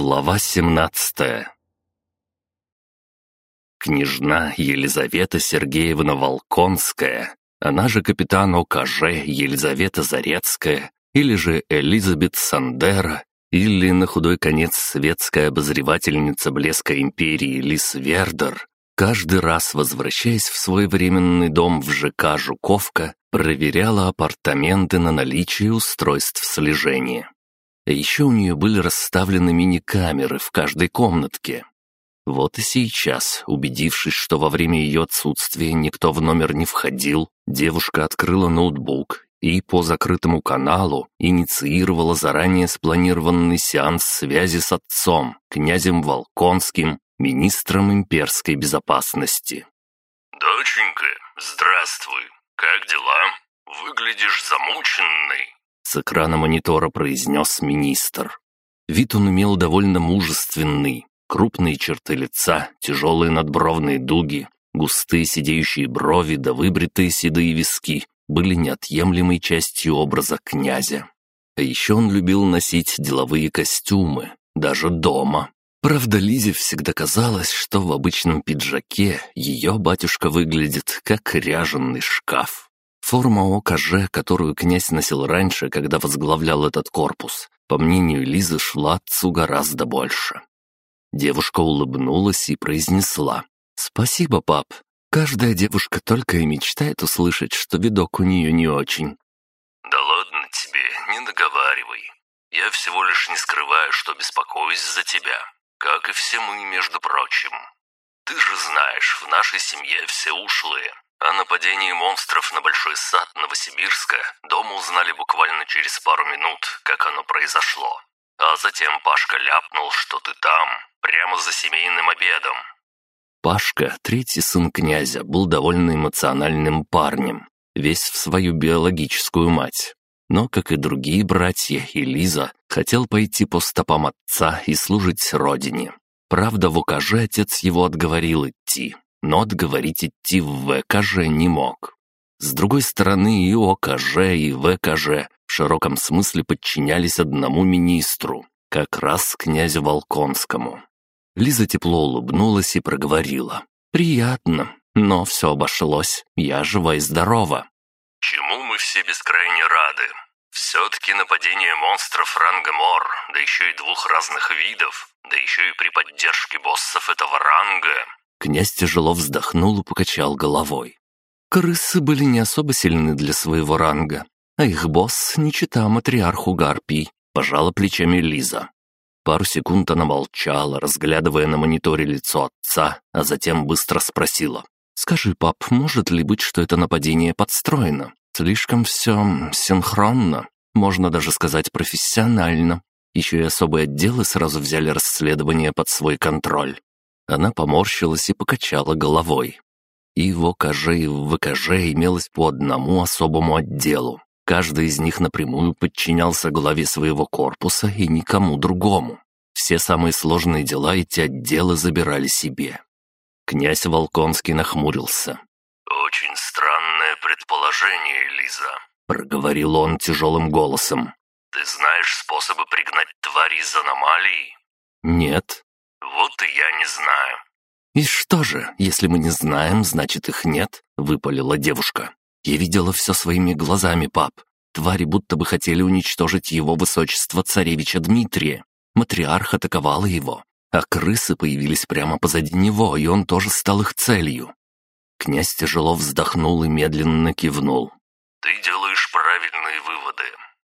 Глава 17 Княжна Елизавета Сергеевна Волконская, она же капитан ОКЖ Елизавета Зарецкая, или же Элизабет Сандера, или, на худой конец, светская обозревательница блеска империи Лис Вердер, каждый раз, возвращаясь в свой временный дом в ЖК «Жуковка», проверяла апартаменты на наличие устройств слежения. А еще у нее были расставлены мини-камеры в каждой комнатке. Вот и сейчас, убедившись, что во время ее отсутствия никто в номер не входил, девушка открыла ноутбук и по закрытому каналу инициировала заранее спланированный сеанс связи с отцом, князем Волконским, министром имперской безопасности. «Доченька, здравствуй. Как дела? Выглядишь замученной» с экрана монитора произнес министр. Вид он имел довольно мужественный. Крупные черты лица, тяжелые надбровные дуги, густые сидеющие брови да выбритые седые виски были неотъемлемой частью образа князя. А еще он любил носить деловые костюмы, даже дома. Правда, Лизе всегда казалось, что в обычном пиджаке ее батюшка выглядит как ряженный шкаф. Форма ОКЖ, которую князь носил раньше, когда возглавлял этот корпус, по мнению Лизы, шла отцу гораздо больше. Девушка улыбнулась и произнесла «Спасибо, пап. Каждая девушка только и мечтает услышать, что видок у нее не очень». «Да ладно тебе, не договаривай. Я всего лишь не скрываю, что беспокоюсь за тебя, как и все мы, между прочим. Ты же знаешь, в нашей семье все ушлые, о нападении монстров на Большой сад Новосибирска дома узнали буквально через пару минут, как оно произошло. А затем Пашка ляпнул, что ты там, прямо за семейным обедом. Пашка, третий сын князя, был довольно эмоциональным парнем, весь в свою биологическую мать. Но, как и другие братья и Лиза, хотел пойти по стопам отца и служить родине. Правда, в УКЖ отец его отговорил идти, но отговорить идти в ВКЖ не мог. С другой стороны, и ОКЖ, и ВКЖ в широком смысле подчинялись одному министру, как раз князю Волконскому. Лиза тепло улыбнулась и проговорила. «Приятно, но все обошлось, я жива и здорова». «Чему мы все бескрайне рады. Все-таки нападение монстров ранга Мор, да еще и двух разных видов, да еще и при поддержке боссов этого ранга, Князь тяжело вздохнул и покачал головой. Крысы были не особо сильны для своего ранга, а их босс не чита матриарху Гарпий, пожала плечами Лиза. Пару секунд она молчала, разглядывая на мониторе лицо отца, а затем быстро спросила. «Скажи, пап, может ли быть, что это нападение подстроено? Слишком все синхронно, можно даже сказать профессионально. Еще и особые отделы сразу взяли расследование под свой контроль. Она поморщилась и покачала головой. И в и в ВКЖ имелось по одному особому отделу. Каждый из них напрямую подчинялся главе своего корпуса и никому другому. Все самые сложные дела эти отделы забирали себе. Князь Волконский нахмурился. «Очень странное предположение, Лиза», — проговорил он тяжелым голосом. «Ты знаешь способы пригнать твари из аномалии?» «Нет», «Вот и я не знаю». «И что же, если мы не знаем, значит их нет?» — выпалила девушка. «Я видела все своими глазами, пап. Твари будто бы хотели уничтожить его высочество царевича Дмитрия. Матриарх атаковала его, а крысы появились прямо позади него, и он тоже стал их целью». Князь тяжело вздохнул и медленно кивнул. «Ты делаешь правильные выводы.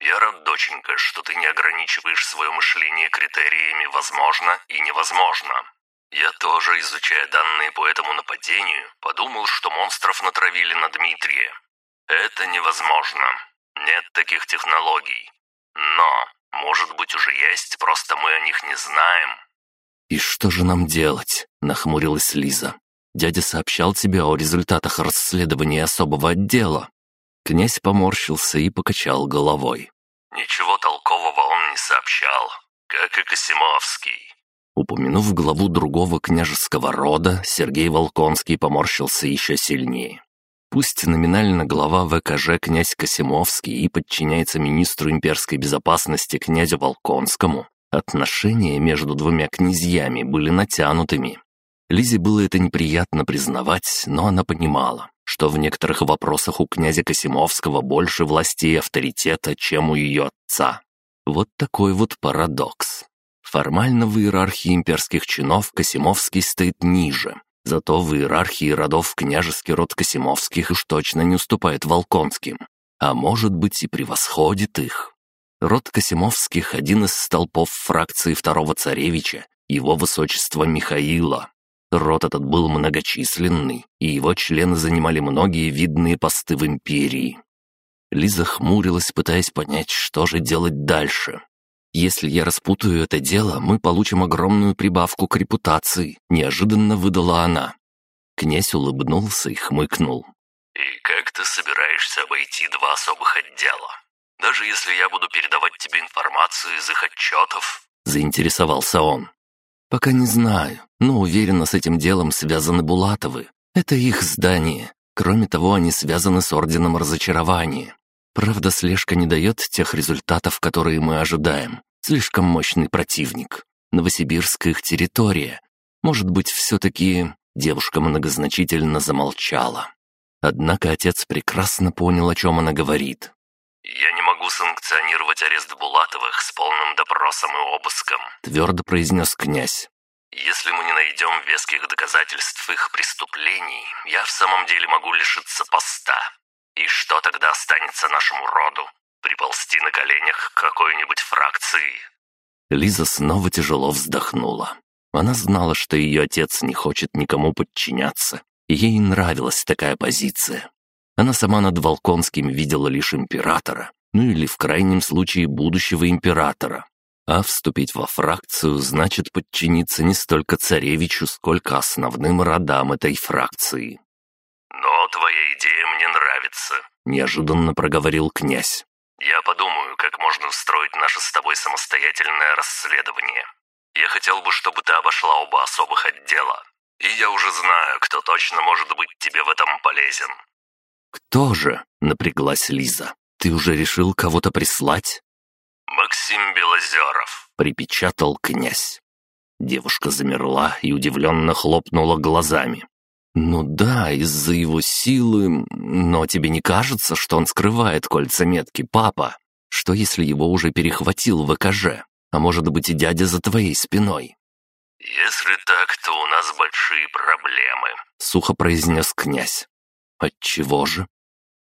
Я рад, доченька, что ты не ограничиваешь свое мышление критериями «возможно» и «невозможно». Я тоже, изучая данные по этому нападению, подумал, что монстров натравили на Дмитрия. Это невозможно. Нет таких технологий. Но, может быть, уже есть, просто мы о них не знаем. «И что же нам делать?» — нахмурилась Лиза. «Дядя сообщал тебе о результатах расследования особого отдела». Князь поморщился и покачал головой. Ничего толкового он не сообщал, как и Косимовский. Упомянув главу другого княжеского рода, Сергей Волконский поморщился еще сильнее. Пусть номинально глава ВКЖ князь Косимовский и подчиняется министру имперской безопасности князю Волконскому, Отношения между двумя князьями были натянутыми. Лизе было это неприятно признавать, но она понимала, что в некоторых вопросах у князя Косимовского больше власти и авторитета, чем у ее отца. Вот такой вот парадокс. Формально в иерархии имперских чинов Косимовский стоит ниже, зато в иерархии родов княжеский род Косимовских уж точно не уступает Волконским, а может быть и превосходит их. Род Косимовских – один из столпов фракции второго царевича, его высочества Михаила. Род этот был многочисленный, и его члены занимали многие видные посты в империи. Лиза хмурилась, пытаясь понять, что же делать дальше. Если я распутаю это дело, мы получим огромную прибавку к репутации», — неожиданно выдала она. Князь улыбнулся и хмыкнул. «И как ты собираешься обойти два особых отдела? Даже если я буду передавать тебе информацию из их отчетов?» — заинтересовался он. «Пока не знаю, но уверенно с этим делом связаны Булатовы. Это их здание. Кроме того, они связаны с Орденом Разочарования. Правда, слежка не дает тех результатов, которые мы ожидаем. Слишком мощный противник. Новосибирск — их территория. Может быть, все-таки девушка многозначительно замолчала. Однако отец прекрасно понял, о чем она говорит. «Я не могу санкционировать арест Булатовых с полным допросом и обыском», — твердо произнес князь. «Если мы не найдем веских доказательств их преступлений, я в самом деле могу лишиться поста. И что тогда останется нашему роду? приползти на коленях к какой-нибудь фракции». Лиза снова тяжело вздохнула. Она знала, что ее отец не хочет никому подчиняться, и ей нравилась такая позиция. Она сама над Волконским видела лишь императора, ну или в крайнем случае будущего императора. А вступить во фракцию значит подчиниться не столько царевичу, сколько основным родам этой фракции. «Но твоя идея мне нравится», — неожиданно проговорил князь. Я подумаю, как можно устроить наше с тобой самостоятельное расследование. Я хотел бы, чтобы ты обошла оба особых отдела. И я уже знаю, кто точно может быть тебе в этом полезен». «Кто же?» — напряглась Лиза. «Ты уже решил кого-то прислать?» «Максим Белозеров», — припечатал князь. Девушка замерла и удивленно хлопнула глазами. «Ну да, из-за его силы, но тебе не кажется, что он скрывает кольца метки, папа? Что если его уже перехватил ВКЖ? А может быть и дядя за твоей спиной?» «Если так, то у нас большие проблемы», — сухо произнес князь. «От чего же?»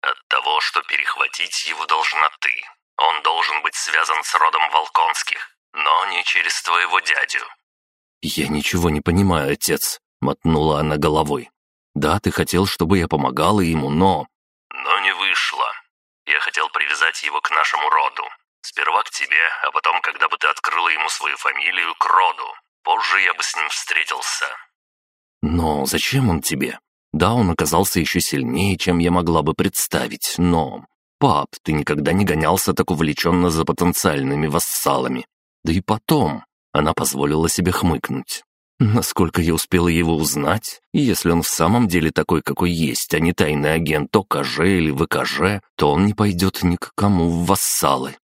«От того, что перехватить его должна ты. Он должен быть связан с родом Волконских, но не через твоего дядю». «Я ничего не понимаю, отец», — мотнула она головой. Да, ты хотел, чтобы я помогала ему, но...» «Но не вышло. Я хотел привязать его к нашему роду. Сперва к тебе, а потом, когда бы ты открыла ему свою фамилию, к роду. Позже я бы с ним встретился». «Но зачем он тебе? Да, он оказался еще сильнее, чем я могла бы представить, но... Пап, ты никогда не гонялся так увлеченно за потенциальными вассалами. Да и потом...» Она позволила себе хмыкнуть. Насколько я успела его узнать, если он в самом деле такой, какой есть, а не тайный агент ОКЖ или ВКЖ, то он не пойдет ни к кому в вассалы.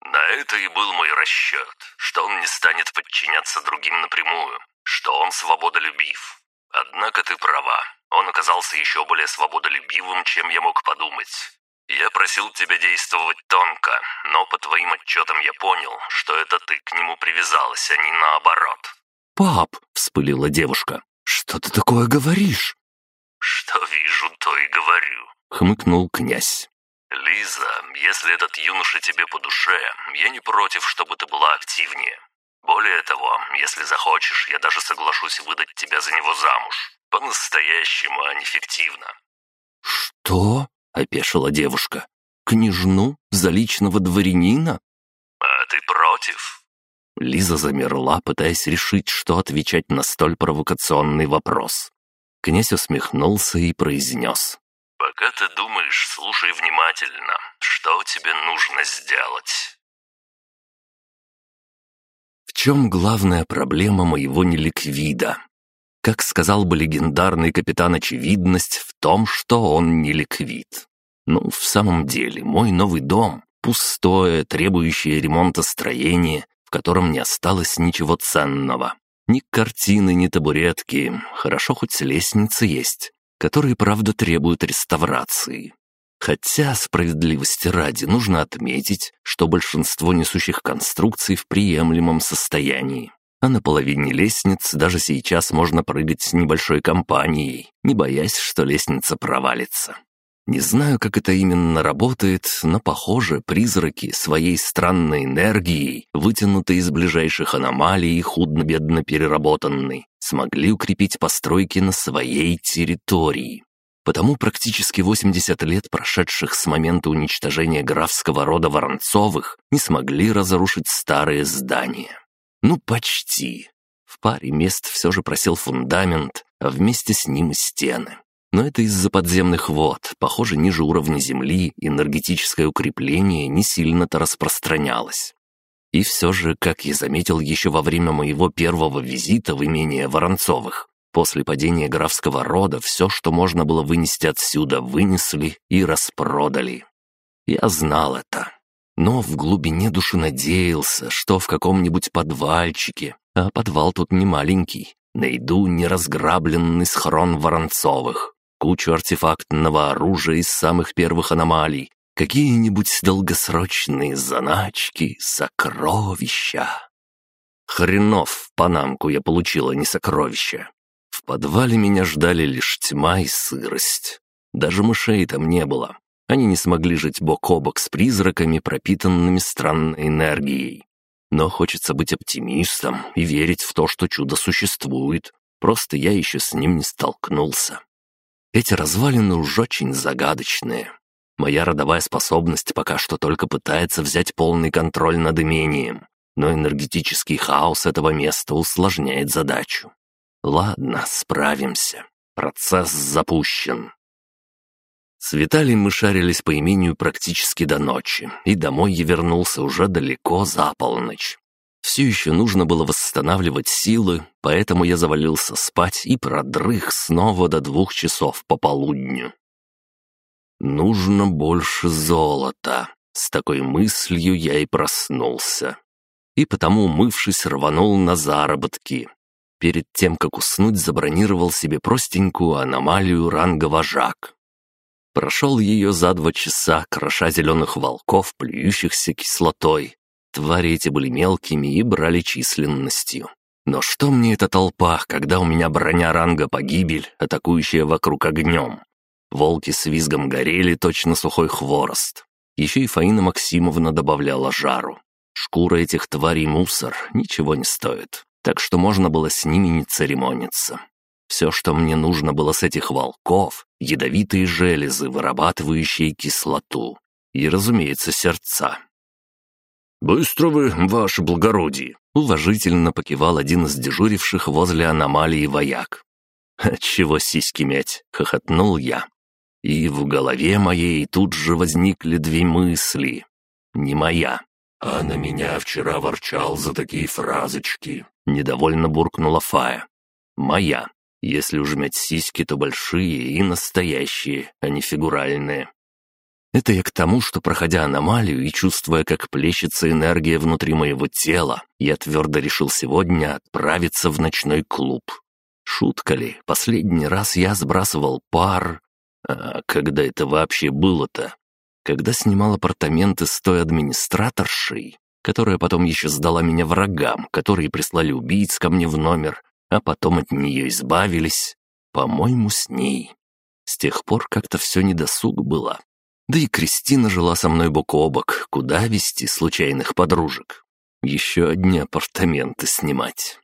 На это и был мой расчет, что он не станет подчиняться другим напрямую, что он свободолюбив. Однако ты права, он оказался еще более свободолюбивым, чем я мог подумать. Я просил тебя действовать тонко, но по твоим отчетам я понял, что это ты к нему привязалась, а не наоборот. «Пап!» — вспылила девушка. «Что ты такое говоришь?» «Что вижу, то и говорю», — хмыкнул князь. «Лиза, если этот юноша тебе по душе, я не против, чтобы ты была активнее. Более того, если захочешь, я даже соглашусь выдать тебя за него замуж. По-настоящему, а не фиктивно». «Что?» — опешила девушка. «Княжну? За личного дворянина?» «А ты против?» Лиза замерла, пытаясь решить, что отвечать на столь провокационный вопрос. Князь усмехнулся и произнес. «Пока ты думаешь, слушай внимательно, что тебе нужно сделать». В чем главная проблема моего неликвида? Как сказал бы легендарный капитан Очевидность, в том, что он не ликвид. Ну, в самом деле, мой новый дом, пустое, требующее ремонта строение, котором не осталось ничего ценного. Ни картины, ни табуретки, хорошо хоть лестница есть, которые, правда, требуют реставрации. Хотя, справедливости ради, нужно отметить, что большинство несущих конструкций в приемлемом состоянии. А на половине лестниц даже сейчас можно прыгать с небольшой компанией, не боясь, что лестница провалится. Не знаю, как это именно работает, но, похоже, призраки своей странной энергией, вытянутой из ближайших аномалий и худно-бедно переработанной, смогли укрепить постройки на своей территории. Потому практически 80 лет, прошедших с момента уничтожения графского рода Воронцовых, не смогли разрушить старые здания. Ну, почти. В паре мест все же просел фундамент, а вместе с ним и стены. Но это из-за подземных вод. Похоже, ниже уровня земли энергетическое укрепление не сильно-то распространялось. И все же, как я заметил еще во время моего первого визита в имение Воронцовых, после падения графского рода все, что можно было вынести отсюда, вынесли и распродали. Я знал это. Но в глубине души надеялся, что в каком-нибудь подвальчике, а подвал тут не маленький, найду неразграбленный схрон Воронцовых кучу артефактного оружия из самых первых аномалий, какие-нибудь долгосрочные заначки, сокровища. Хренов панамку я получила не сокровища. В подвале меня ждали лишь тьма и сырость. Даже мышей там не было. Они не смогли жить бок о бок с призраками, пропитанными странной энергией. Но хочется быть оптимистом и верить в то, что чудо существует. Просто я еще с ним не столкнулся. Эти развалины уж очень загадочные. Моя родовая способность пока что только пытается взять полный контроль над имением, но энергетический хаос этого места усложняет задачу. Ладно, справимся. Процесс запущен. С Виталием мы шарились по имению практически до ночи, и домой я вернулся уже далеко за полночь. Все еще нужно было восстанавливать силы, поэтому я завалился спать и продрых снова до двух часов по полудню. Нужно больше золота. С такой мыслью я и проснулся. И потому, умывшись, рванул на заработки. Перед тем, как уснуть, забронировал себе простенькую аномалию ранга вожак. Прошел ее за два часа, кроша зеленых волков, плюющихся кислотой, Твари эти были мелкими и брали численностью. Но что мне эта толпа, когда у меня броня ранга погибель, атакующая вокруг огнем? Волки с визгом горели, точно сухой хворост. Еще и Фаина Максимовна добавляла жару. Шкура этих тварей мусор, ничего не стоит. Так что можно было с ними не церемониться. Все, что мне нужно было с этих волков, ядовитые железы, вырабатывающие кислоту. И, разумеется, сердца. «Быстро вы, ваше благородие!» — уважительно покивал один из дежуривших возле аномалии вояк. «Отчего сиськи мять?» — хохотнул я. И в голове моей тут же возникли две мысли. Не моя. «А на меня вчера ворчал за такие фразочки», — недовольно буркнула Фая. «Моя. Если уж мять сиськи, то большие и настоящие, а не фигуральные. Это я к тому, что, проходя аномалию и чувствуя, как плещется энергия внутри моего тела, я твердо решил сегодня отправиться в ночной клуб. Шутка ли, последний раз я сбрасывал пар... А когда это вообще было-то? Когда снимал апартаменты с той администраторшей, которая потом еще сдала меня врагам, которые прислали убийц ко мне в номер, а потом от нее избавились. По-моему, с ней. С тех пор как-то все недосуг было. Да и Кристина жила со мной бок о бок, куда вести случайных подружек. Еще одни апартаменты снимать.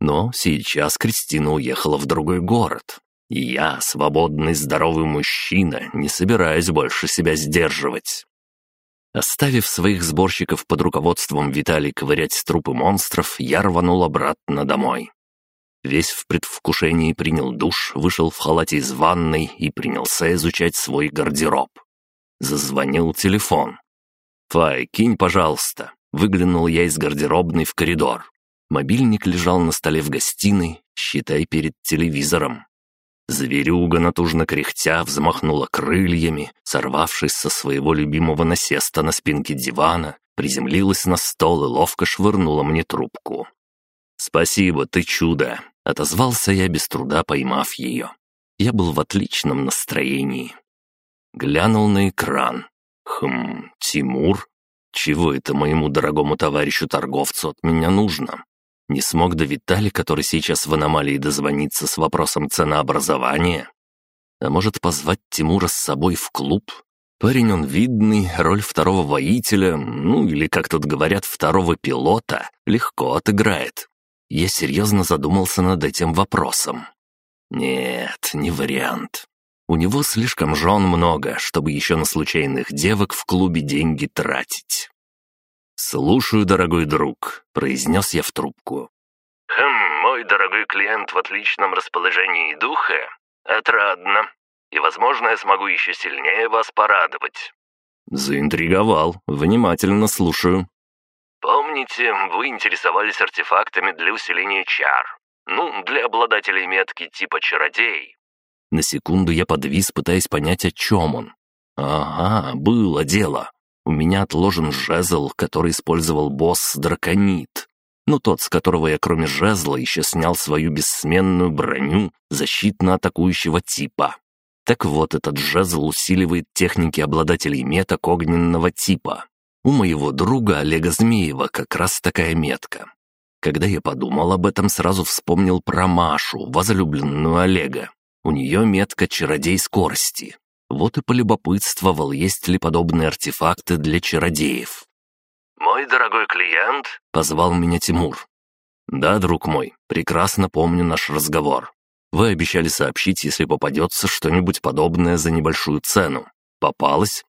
Но сейчас Кристина уехала в другой город. И я, свободный здоровый мужчина, не собираюсь больше себя сдерживать. Оставив своих сборщиков под руководством Виталий ковырять трупы монстров, я рванул обратно домой. Весь в предвкушении принял душ, вышел в халате из ванной и принялся изучать свой гардероб. Зазвонил телефон. «Фай, кинь, пожалуйста». Выглянул я из гардеробной в коридор. Мобильник лежал на столе в гостиной, считай, перед телевизором. Зверюга, натужно кряхтя, взмахнула крыльями, сорвавшись со своего любимого насеста на спинке дивана приземлилась на стол и ловко швырнула мне трубку. «Спасибо, ты чудо!» — отозвался я без труда, поймав ее. Я был в отличном настроении. Глянул на экран. Хм, Тимур? Чего это моему дорогому товарищу-торговцу от меня нужно? Не смог до Витали, который сейчас в аномалии дозвониться с вопросом ценообразования? А может, позвать Тимура с собой в клуб? Парень он видный, роль второго воителя, ну или, как тут говорят, второго пилота, легко отыграет. Я серьезно задумался над этим вопросом. Нет, не вариант. У него слишком жен много, чтобы еще на случайных девок в клубе деньги тратить. «Слушаю, дорогой друг», — произнес я в трубку. «Хм, мой дорогой клиент в отличном расположении духа? Отрадно. И, возможно, я смогу еще сильнее вас порадовать». «Заинтриговал. Внимательно слушаю». «Помните, вы интересовались артефактами для усиления чар? Ну, для обладателей метки типа чародей». На секунду я подвис, пытаясь понять, о чем он. «Ага, было дело. У меня отложен жезл, который использовал босс Драконит. Ну, тот, с которого я кроме жезла еще снял свою бессменную броню защитно-атакующего типа. Так вот, этот жезл усиливает техники обладателей меток огненного типа. У моего друга Олега Змеева как раз такая метка. Когда я подумал об этом, сразу вспомнил про Машу, возлюбленную Олега. У нее метка чародей скорости. Вот и полюбопытствовал, есть ли подобные артефакты для чародеев. «Мой дорогой клиент», — позвал меня Тимур. «Да, друг мой, прекрасно помню наш разговор. Вы обещали сообщить, если попадется что-нибудь подобное за небольшую цену. Попалось?»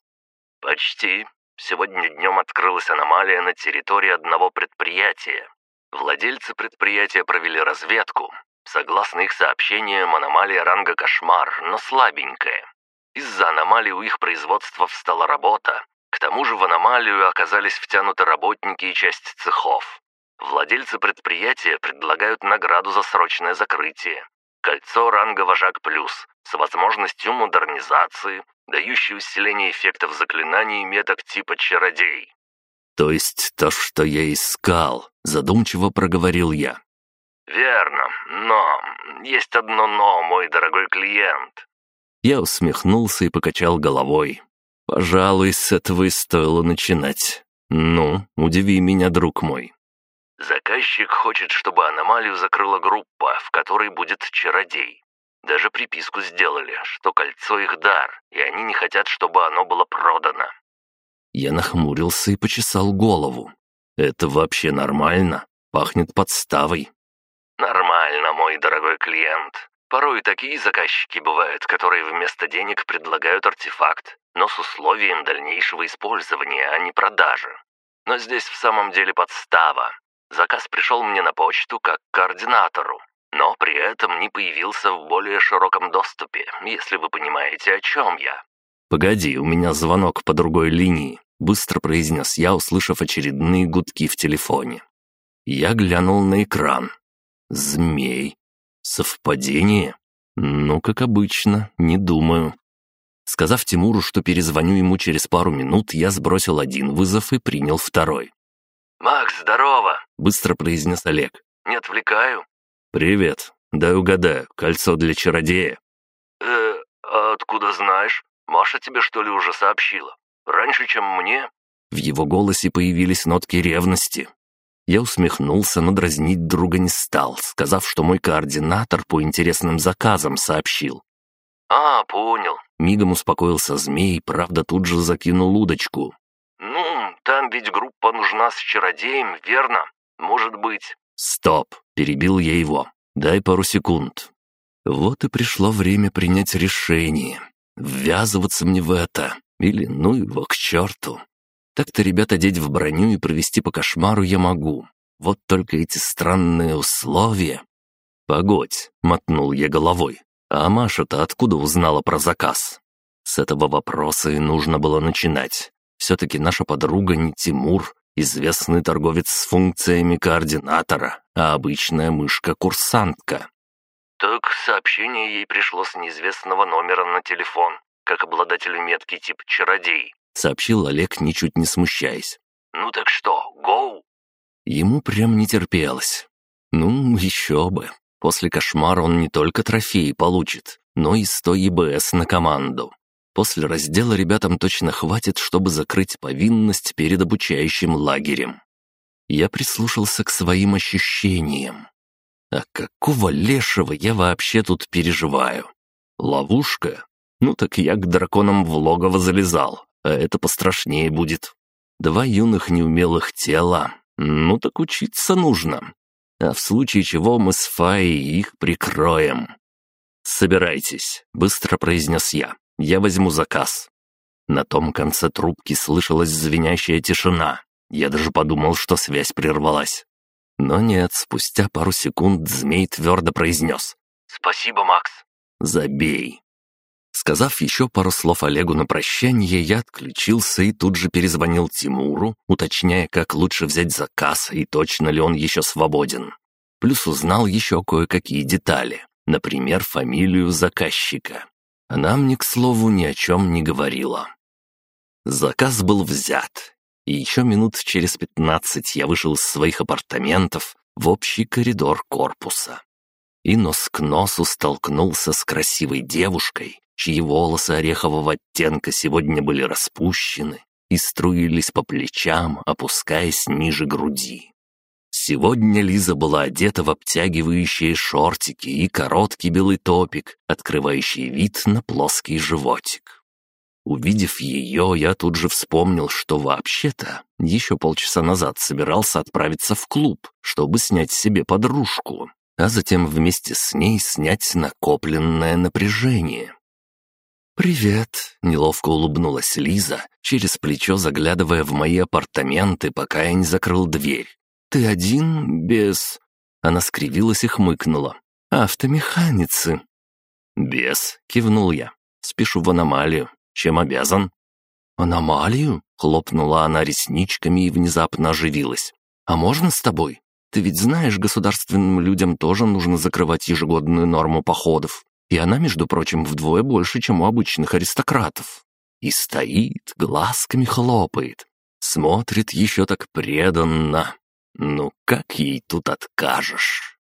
«Почти. Сегодня днем открылась аномалия на территории одного предприятия. Владельцы предприятия провели разведку. Согласно их сообщениям, аномалия ранга кошмар, но слабенькая. Из-за аномалии у их производства встала работа. К тому же в аномалию оказались втянуты работники и часть цехов. Владельцы предприятия предлагают награду за срочное закрытие. Кольцо ранга «Вожак плюс» с возможностью модернизации, дающей усиление эффектов заклинаний и меток типа «Чародей». «То есть то, что я искал», — задумчиво проговорил я. «Верно, но есть одно «но», мой дорогой клиент». Я усмехнулся и покачал головой. «Пожалуй, с этого и стоило начинать. Ну, удиви меня, друг мой». Заказчик хочет, чтобы аномалию закрыла группа, в которой будет чародей. Даже приписку сделали, что кольцо их дар, и они не хотят, чтобы оно было продано. Я нахмурился и почесал голову. «Это вообще нормально? Пахнет подставой». «Нормально, мой дорогой клиент. Порой такие заказчики бывают, которые вместо денег предлагают артефакт, но с условием дальнейшего использования, а не продажи. Но здесь в самом деле подстава. Заказ пришел мне на почту как координатору, но при этом не появился в более широком доступе, если вы понимаете, о чем я. «Погоди, у меня звонок по другой линии», — быстро произнес я, услышав очередные гудки в телефоне. Я глянул на экран. «Змей. Совпадение? Ну, как обычно, не думаю». Сказав Тимуру, что перезвоню ему через пару минут, я сбросил один вызов и принял второй. «Макс, здорово!» — быстро произнес Олег. «Не отвлекаю?» «Привет. Дай угадаю, кольцо для чародея». «Э, а откуда знаешь?» Маша тебе, что ли, уже сообщила? Раньше, чем мне?» В его голосе появились нотки ревности. Я усмехнулся, но дразнить друга не стал, сказав, что мой координатор по интересным заказам сообщил. «А, понял». Мигом успокоился змей, правда, тут же закинул удочку. «Ну, там ведь группа нужна с чародеем, верно? Может быть...» «Стоп!» — перебил я его. «Дай пару секунд». Вот и пришло время принять решение. Ввязываться мне в это. Или ну его к черту. Так-то, ребята, одеть в броню и провести по кошмару я могу. Вот только эти странные условия. «Погодь», — мотнул я головой. «А Маша-то откуда узнала про заказ?» С этого вопроса и нужно было начинать. Все-таки наша подруга не Тимур, известный торговец с функциями координатора, а обычная мышка-курсантка. «Так сообщение ей пришло с неизвестного номера на телефон, как обладателю метки тип «Чародей», — сообщил Олег, ничуть не смущаясь. Ну так что, гоу?» Ему прям не терпелось. Ну, еще бы. После кошмара он не только трофеи получит, но и 100 ЕБС на команду. После раздела ребятам точно хватит, чтобы закрыть повинность перед обучающим лагерем. Я прислушался к своим ощущениям. А какого лешего я вообще тут переживаю? Ловушка? Ну так я к драконам в логово залезал, а это пострашнее будет. Два юных неумелых тела. Ну так учиться нужно. А в случае чего мы с Фаей их прикроем. «Собирайтесь», — быстро произнес я. «Я возьму заказ». На том конце трубки слышалась звенящая тишина. Я даже подумал, что связь прервалась. Но нет, спустя пару секунд змей твердо произнес. «Спасибо, Макс». «Забей». Сказав еще пару слов Олегу на прощание, я отключился и тут же перезвонил Тимуру, уточняя, как лучше взять заказ и точно ли он еще свободен. Плюс узнал еще кое-какие детали, например, фамилию заказчика. Она мне, к слову, ни о чем не говорила. Заказ был взят, и еще минут через пятнадцать я вышел из своих апартаментов в общий коридор корпуса. И нос к носу столкнулся с красивой девушкой, чьи волосы орехового оттенка сегодня были распущены и струились по плечам, опускаясь ниже груди. Сегодня Лиза была одета в обтягивающие шортики и короткий белый топик, открывающий вид на плоский животик. Увидев ее, я тут же вспомнил, что вообще-то еще полчаса назад собирался отправиться в клуб, чтобы снять себе подружку, а затем вместе с ней снять накопленное напряжение. «Привет», — неловко улыбнулась Лиза, через плечо заглядывая в мои апартаменты, пока я не закрыл дверь. «Ты один, без...» Она скривилась и хмыкнула. «Автомеханицы». «Без», — кивнул я. «Спешу в аномалию. Чем обязан?» «Аномалию?» — хлопнула она ресничками и внезапно оживилась. «А можно с тобой? Ты ведь знаешь, государственным людям тоже нужно закрывать ежегодную норму походов. И она, между прочим, вдвое больше, чем у обычных аристократов. И стоит, глазками хлопает. Смотрит еще так преданно. Ну как ей тут откажешь?»